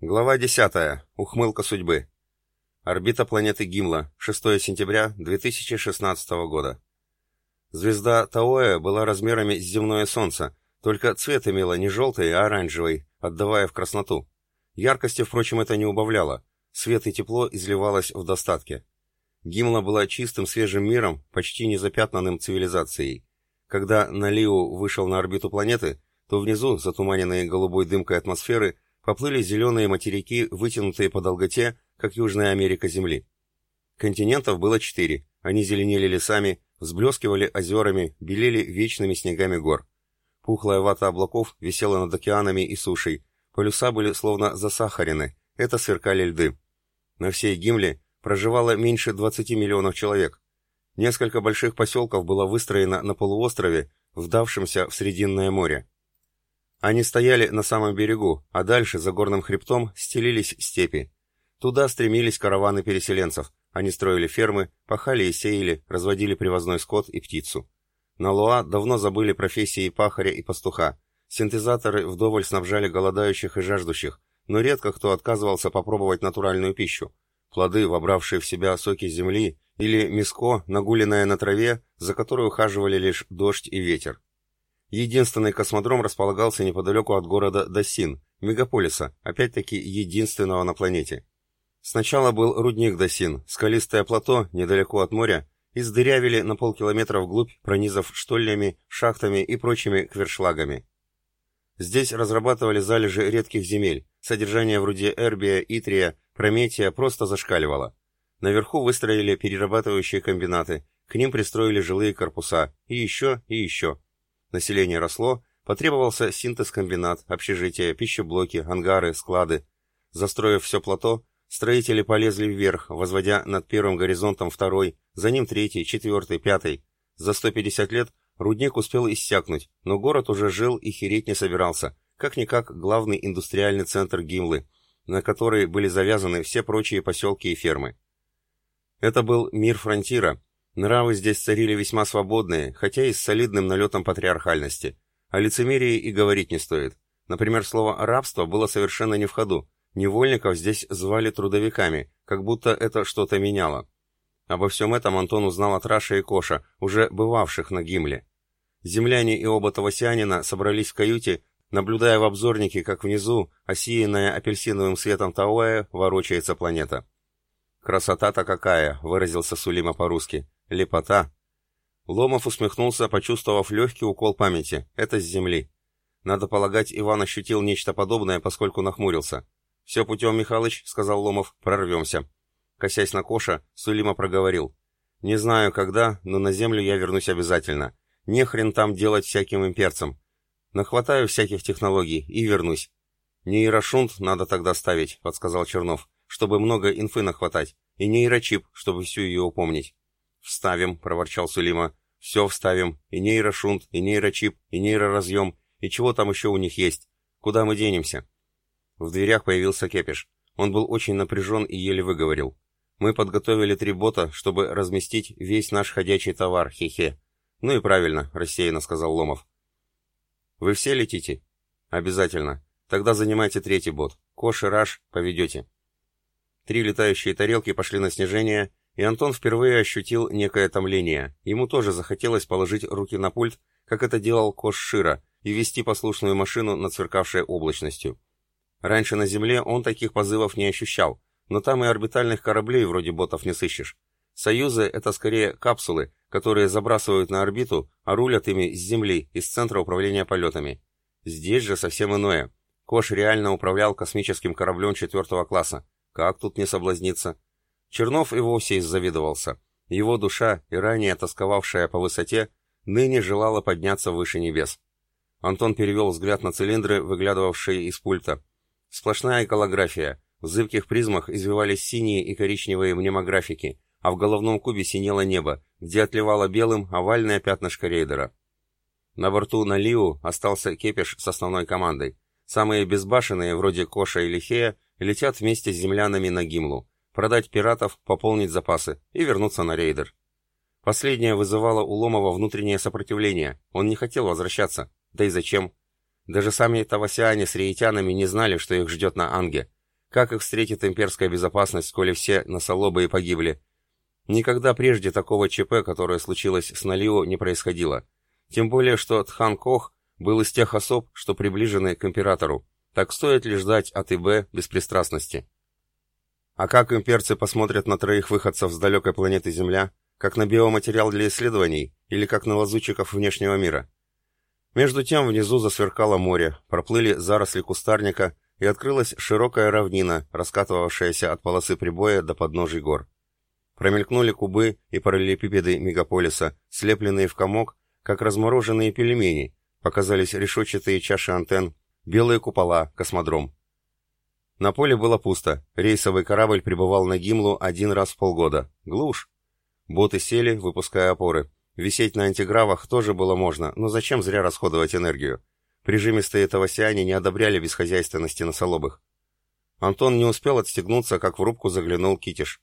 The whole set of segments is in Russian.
Глава 10. Ухмылка судьбы. Орбита планеты Гимла. 6 сентября 2016 года. Звезда Таоэ была размерами с земное Солнце, только цвет имела не желтый, а оранжевый, отдавая в красноту. Яркости, впрочем, это не убавляло. Свет и тепло изливалось в достатке. Гимла была чистым, свежим миром, почти незапятнанным цивилизацией. Когда Налиу вышел на орбиту планеты, то внизу, затуманенные голубой дымкой атмосферы, поплыли зеленые материки, вытянутые по долготе, как Южная Америка Земли. Континентов было четыре, они зеленели лесами, взблескивали озерами, белели вечными снегами гор. Пухлая вата облаков висела над океанами и сушей, полюса были словно засахарены, это сверкали льды. На всей Гимле проживало меньше 20 миллионов человек. Несколько больших поселков было выстроено на полуострове, вдавшемся в Срединное море. Они стояли на самом берегу, а дальше, за горным хребтом, стелились степи. Туда стремились караваны переселенцев. Они строили фермы, пахали и сеяли, разводили привозной скот и птицу. На Луа давно забыли профессии пахаря и пастуха. Синтезаторы вдоволь снабжали голодающих и жаждущих, но редко кто отказывался попробовать натуральную пищу. Плоды, вобравшие в себя соки земли, или миско, нагуленное на траве, за которой ухаживали лишь дождь и ветер. Единственный космодром располагался неподалеку от города Досин, мегаполиса, опять-таки единственного на планете. Сначала был рудник Досин, скалистое плато недалеко от моря, издырявили на полкилометра вглубь, пронизав штольнями, шахтами и прочими квершлагами. Здесь разрабатывали залежи редких земель, содержание в руде Эрбия, Итрия, Прометия просто зашкаливало. Наверху выстроили перерабатывающие комбинаты, к ним пристроили жилые корпуса, и еще, и еще. Население росло, потребовался синтез-комбинат, общежития, пищеблоки, ангары, склады. Застроив все плато, строители полезли вверх, возводя над первым горизонтом второй, за ним третий, четвертый, пятый. За 150 лет рудник успел иссякнуть, но город уже жил и хереть не собирался, как-никак главный индустриальный центр Гимлы, на который были завязаны все прочие поселки и фермы. Это был мир фронтира, Нравы здесь царили весьма свободные, хотя и с солидным налетом патриархальности. О лицемерии и говорить не стоит. Например, слово «рабство» было совершенно не в ходу. Невольников здесь звали трудовиками, как будто это что-то меняло. Обо всем этом Антон узнал от Раша и Коша, уже бывавших на Гимле. Земляне и оба Тавасянина собрались в каюте, наблюдая в обзорнике, как внизу, осеянная апельсиновым светом Тауэ, ворочается планета. «Красота-то какая!» — выразился Сулима по-русски. Лепота. Ломов усмехнулся, почувствовав легкий укол памяти. Это с земли. Надо полагать, Иван ощутил нечто подобное, поскольку нахмурился. «Все путем, Михалыч», — сказал Ломов, — «прорвемся». Косясь на Коша, Сулима проговорил. «Не знаю, когда, но на землю я вернусь обязательно. Не хрен там делать всяким имперцам. Нахватаю всяких технологий и вернусь». «Нейрошунт надо тогда ставить», — подсказал Чернов, «чтобы много инфы нахватать, и нейрочип, чтобы всю ее упомнить». «Вставим», — проворчал Сулима. «Все вставим. И нейрошунт, и нейрочип, и нейроразъем, и чего там еще у них есть. Куда мы денемся?» В дверях появился Кепиш. Он был очень напряжен и еле выговорил. «Мы подготовили три бота, чтобы разместить весь наш ходячий товар, хе-хе». «Ну и правильно», — рассеянно сказал Ломов. «Вы все летите?» «Обязательно. Тогда занимайте третий бот. Кош и Раш поведете». Три летающие тарелки пошли на снижение, и Антон впервые ощутил некое томление. Ему тоже захотелось положить руки на пульт, как это делал Кош Шира, и вести послушную машину над сверкавшей облачностью. Раньше на Земле он таких позывов не ощущал, но там и орбитальных кораблей вроде ботов не сыщешь. Союзы — это скорее капсулы, которые забрасывают на орбиту, а рулят ими с Земли, из Центра управления полетами. Здесь же совсем иное. Кош реально управлял космическим кораблем четвертого класса. Как тут не соблазниться? Чернов и вовсе иззавидовался. Его душа, и ранее тосковавшая по высоте, ныне желала подняться выше небес. Антон перевел взгляд на цилиндры, выглядывавшие из пульта. Сплошная эколография. В зыбких призмах извивались синие и коричневые мнемографики, а в головном кубе синело небо, где отливало белым овальное пятнышко рейдера. На борту на Лиу остался Кепиш с основной командой. Самые безбашенные, вроде Коша и Лихея, летят вместе с землянами на Гимлу продать пиратов, пополнить запасы и вернуться на рейдер. Последнее вызывало у Ломова внутреннее сопротивление, он не хотел возвращаться, да и зачем? Даже сами тавасиане с рейтянами не знали, что их ждет на Анге. Как их встретит имперская безопасность, коли все носолобы и погибли? Никогда прежде такого ЧП, которое случилось с Налио, не происходило. Тем более, что Тхан Кох был из тех особ, что приближены к императору. Так стоит ли ждать от ИБ беспристрастности? А как имперцы посмотрят на троих выходцев с далекой планеты Земля, как на биоматериал для исследований или как на лазутчиков внешнего мира? Между тем внизу засверкало море, проплыли заросли кустарника и открылась широкая равнина, раскатывавшаяся от полосы прибоя до подножий гор. Промелькнули кубы и параллелепипеды мегаполиса, слепленные в комок, как размороженные пельмени, показались решетчатые чаши антенн, белые купола, космодром. На поле было пусто. Рейсовый корабль прибывал на Гимлу один раз в полгода. Глушь. Боты сели, выпуская опоры. Висеть на антигравах тоже было можно, но зачем зря расходовать энергию? Прижимистые тавасиане не одобряли бесхозяйственности носолобых. Антон не успел отстегнуться, как в рубку заглянул Китиш.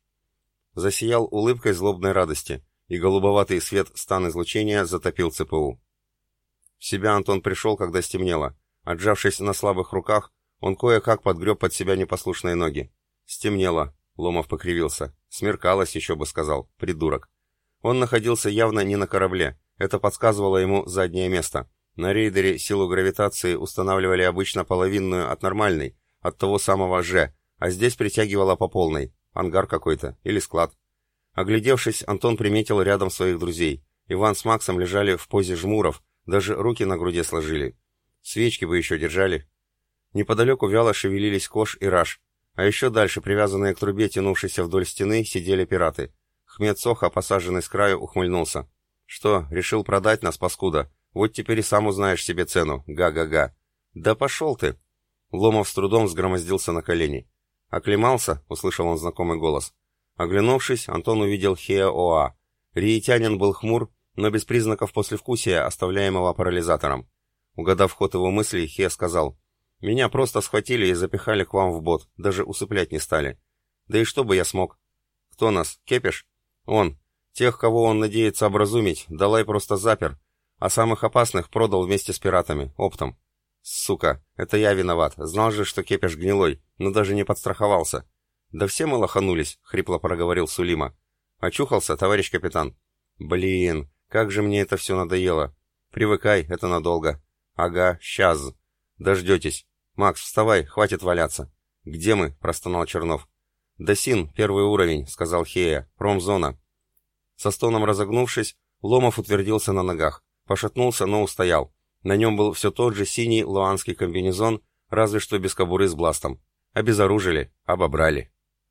Засиял улыбкой злобной радости, и голубоватый свет стан излучения затопил ЦПУ. В себя Антон пришел, когда стемнело. Отжавшись на слабых руках, он кое-как подгреб под себя непослушные ноги. Стемнело. Ломов покривился. Смеркалось, еще бы сказал. Придурок. Он находился явно не на корабле. Это подсказывало ему заднее место. На рейдере силу гравитации устанавливали обычно половинную от нормальной, от того самого «Ж», а здесь притягивало по полной. Ангар какой-то. Или склад. Оглядевшись, Антон приметил рядом своих друзей. Иван с Максом лежали в позе жмуров, даже руки на груди сложили. Свечки бы еще держали. Неподалеку вяло шевелились Кош и Раш, а еще дальше, привязанные к трубе, тянувшейся вдоль стены, сидели пираты. Хмед Соха, посаженный с краю, ухмыльнулся. «Что, решил продать нас, паскуда? Вот теперь и сам узнаешь себе цену. Га-га-га». «Да пошел ты!» Ломов с трудом взгромоздился на колени. «Оклемался?» — услышал он знакомый голос. Оглянувшись, Антон увидел Хеа-Оа. Риетянин был хмур, но без признаков послевкусия, оставляемого парализатором. Угадав ход его мыслей, Хе сказал, меня просто схватили и запихали к вам в бот, даже усыплять не стали. Да и что бы я смог? Кто нас, Кепиш? Он. Тех, кого он надеется образумить, Далай просто запер, а самых опасных продал вместе с пиратами, оптом. Сука, это я виноват. Знал же, что Кепиш гнилой, но даже не подстраховался. Да все мы лоханулись, хрипло проговорил Сулима. Очухался, товарищ капитан. Блин, как же мне это все надоело. Привыкай, это надолго. Ага, сейчас. «Дождетесь. Макс, вставай, хватит валяться». «Где мы?» — простонал Чернов. «Досин, первый уровень», — сказал Хея. «Промзона». Со стоном разогнувшись, Ломов утвердился на ногах. Пошатнулся, но устоял. На нем был все тот же синий луанский комбинезон, разве что без кобуры с бластом. Обезоружили, обобрали.